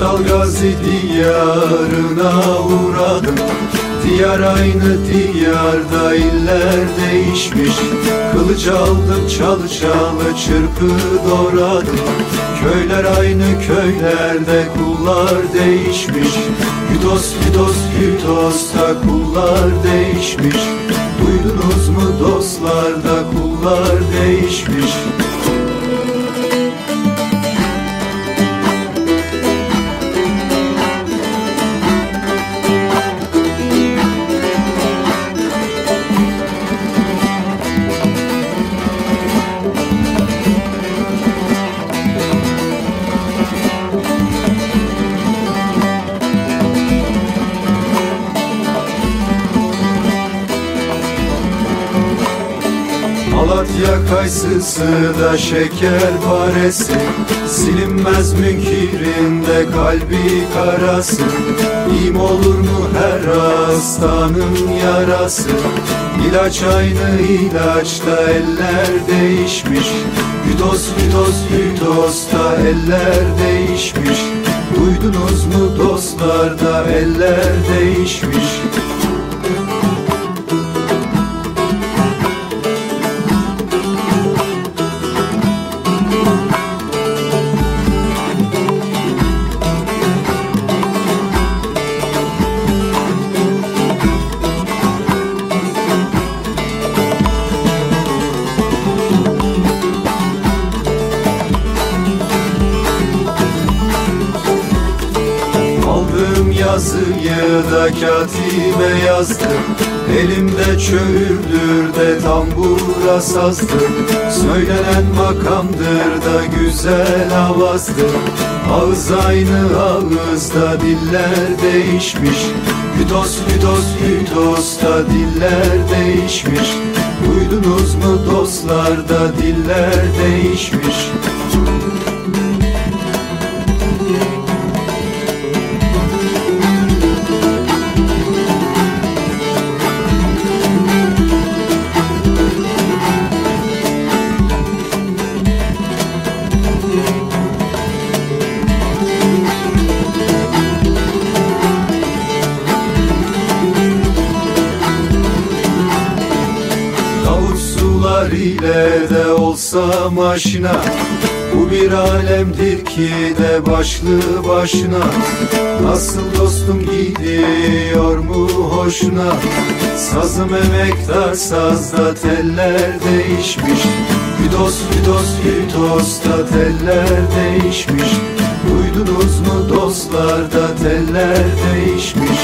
Battal Gazi diyarına uğradım. Diyar aynı diyarda iller değişmiş. Kılıç aldım çalı çalı çırpı doğradım. Köyler aynı köylerde kullar değişmiş. Yüdos yüdos yüdosta kullar değişmiş Malatya kayısısı da şeker paresi Silinmez münkirinde kalbi karası. İm olur mu her hastanın yarası? İlaç aynı ilaçta eller değişmiş. Yüdos yüdos yüdosta eller değişmiş. Duydunuz mu dostlarda eller değişmiş yazıyı da katibe yazdım Elimde çöğürdür de tambura sazdım Söylenen makamdır da güzel avazdır Ağız aynı ağızda diller değişmiş. Yüdos yüdos yüdosta diller değişmiş. Duydunuz mu dostlarda diller değişmiş ile de olsa maşina. Bu bir alemdir ki de başlı başına. Nasıl dostum gidiyor mu hoşuna? Sazım emektar sazda teller değişmiş. Yüdos yüdos yüdosta teller değişmiş. Duydunuz mu dostlarda teller değişmiş